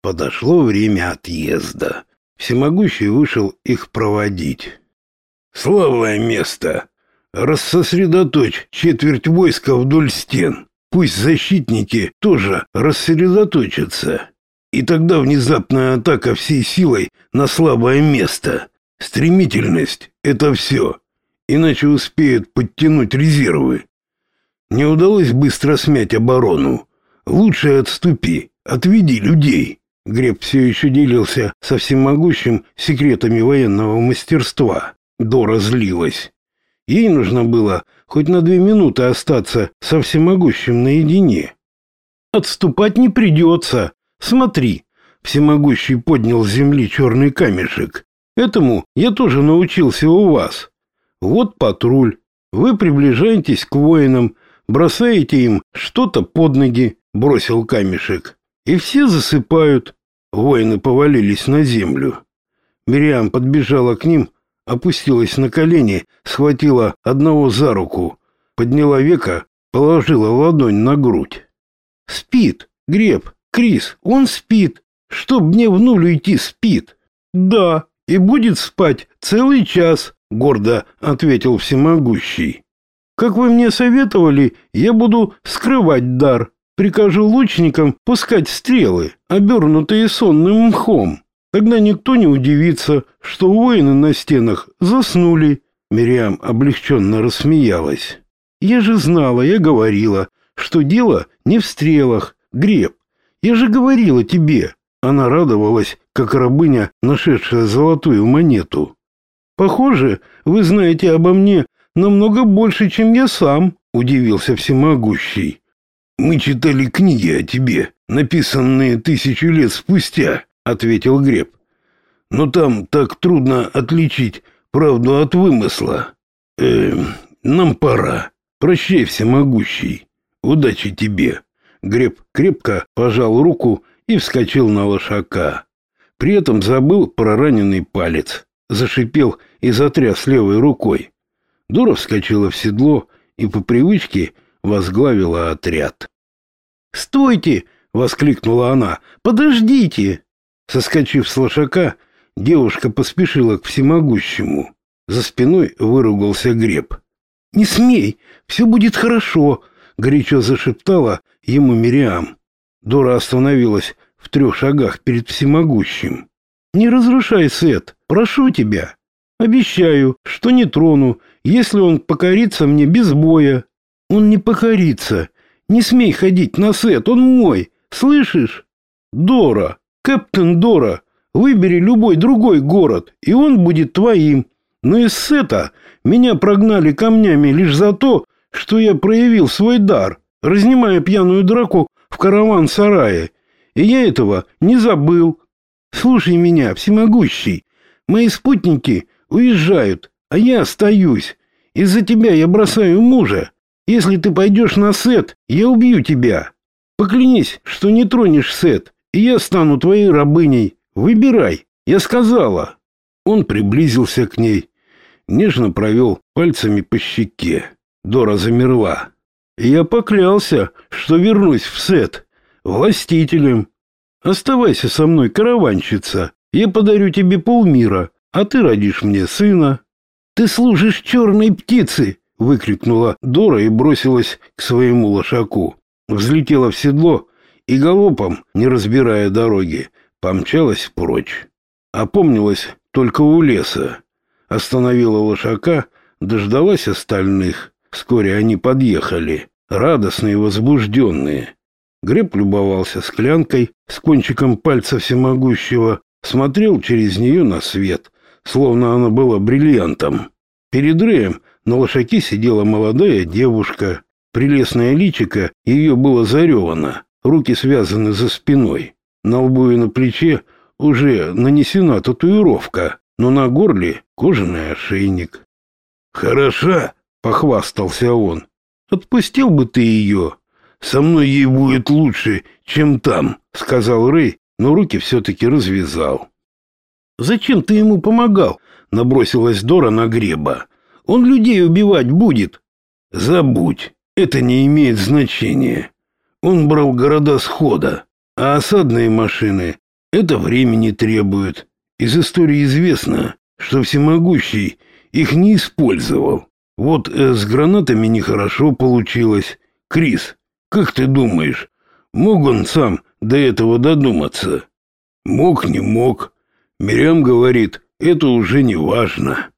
Подошло время отъезда. Всемогущий вышел их проводить. Славное место. Рассосредоточь четверть войска вдоль стен. Пусть защитники тоже рассредоточатся. И тогда внезапная атака всей силой на слабое место. Стремительность — это все. Иначе успеют подтянуть резервы. Не удалось быстро смять оборону. Лучше отступи, отведи людей. Греб все еще делился со всемогущим секретами военного мастерства. Дора злилась. Ей нужно было хоть на две минуты остаться со всемогущим наедине. «Отступать не придется. Смотри». Всемогущий поднял с земли черный камешек. «Этому я тоже научился у вас. Вот патруль. Вы приближаетесь к воинам, бросаете им что-то под ноги», — бросил камешек. «И все засыпают. Воины повалились на землю. Мириам подбежала к ним, опустилась на колени, схватила одного за руку, подняла века, положила ладонь на грудь. «Спит, Греб, Крис, он спит. Чтоб мне в нуль идти, спит». «Да, и будет спать целый час», — гордо ответил всемогущий. «Как вы мне советовали, я буду скрывать дар». Прикажу лучникам пускать стрелы, обернутые сонным мхом. Тогда никто не удивится, что воины на стенах заснули. Мириам облегченно рассмеялась. Я же знала, я говорила, что дело не в стрелах, греб. Я же говорила тебе. Она радовалась, как рабыня, нашедшая золотую монету. Похоже, вы знаете обо мне намного больше, чем я сам, удивился всемогущий. Мы читали книги о тебе, написанные тысячу лет спустя, ответил Греб. Но там так трудно отличить правду от вымысла. Э, нам пора. Прощай, всемогущий. Удачи тебе. Греб крепко пожал руку и вскочил на лошака. При этом забыл про раненый палец. Зашипел и затряс левой рукой. Дура вскочила в седло и по привычке возглавила отряд. «Стойте!» — воскликнула она. «Подождите!» Соскочив с лошака, девушка поспешила к всемогущему. За спиной выругался Греб. «Не смей! Все будет хорошо!» — горячо зашептала ему Мириам. Дора остановилась в трех шагах перед всемогущим. «Не разрушай, Сет, прошу тебя. Обещаю, что не трону, если он покорится мне без боя. Он не покорится, не смей ходить на сет, он мой. Слышишь? Дора, Кэптен Дора, выбери любой другой город, и он будет твоим. Но из сета меня прогнали камнями лишь за то, что я проявил свой дар, разнимая пьяную драку в караван-сарае. И я этого не забыл. Слушай меня, всемогущий. Мои спутники уезжают, а я остаюсь. Из-за тебя я бросаю мужа. Если ты пойдешь на Сет, я убью тебя. Поклянись, что не тронешь Сет, и я стану твоей рабыней. Выбирай, я сказала. Он приблизился к ней, нежно провел пальцами по щеке. Дора замерла. Я поклялся, что вернусь в Сет, властителем. Оставайся со мной, караванщица. Я подарю тебе полмира, а ты родишь мне сына. Ты служишь черной птице, выкрикнула Дора и бросилась к своему лошаку. Взлетела в седло и галопом, не разбирая дороги, помчалась прочь. Опомнилась только у леса. Остановила лошака, дождалась остальных. Вскоре они подъехали, радостные и возбужденные. Греб любовался склянкой с кончиком пальца всемогущего, смотрел через нее на свет, словно она была бриллиантом. Перед Рэем на лошаке сидела молодая девушка. Прелестное личико ее было заревано, руки связаны за спиной. На лбу и на плече уже нанесена татуировка, но на горле кожаный ошейник. «Хороша!» — похвастался он. «Отпустил бы ты ее. Со мной ей будет лучше, чем там», — сказал Рэй, но руки все-таки развязал. «Зачем ты ему помогал?» — набросилась Дора на Греба. Он людей убивать будет. Забудь, это не имеет значения. Он брал города схода, а осадные машины Это времени требует. Из истории известно, что всемогущий их не использовал. Вот э, с гранатами нехорошо получилось. Крис, как ты думаешь, мог он сам до этого додуматься? Мог, не мог. Мирям говорит, это уже не важно.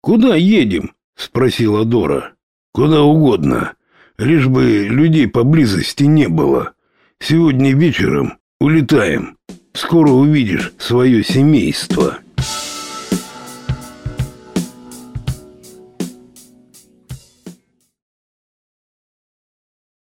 Куда едем? спросила Дора. Куда угодно, лишь бы людей поблизости не было. Сегодня вечером улетаем. Скоро увидишь свое семейство.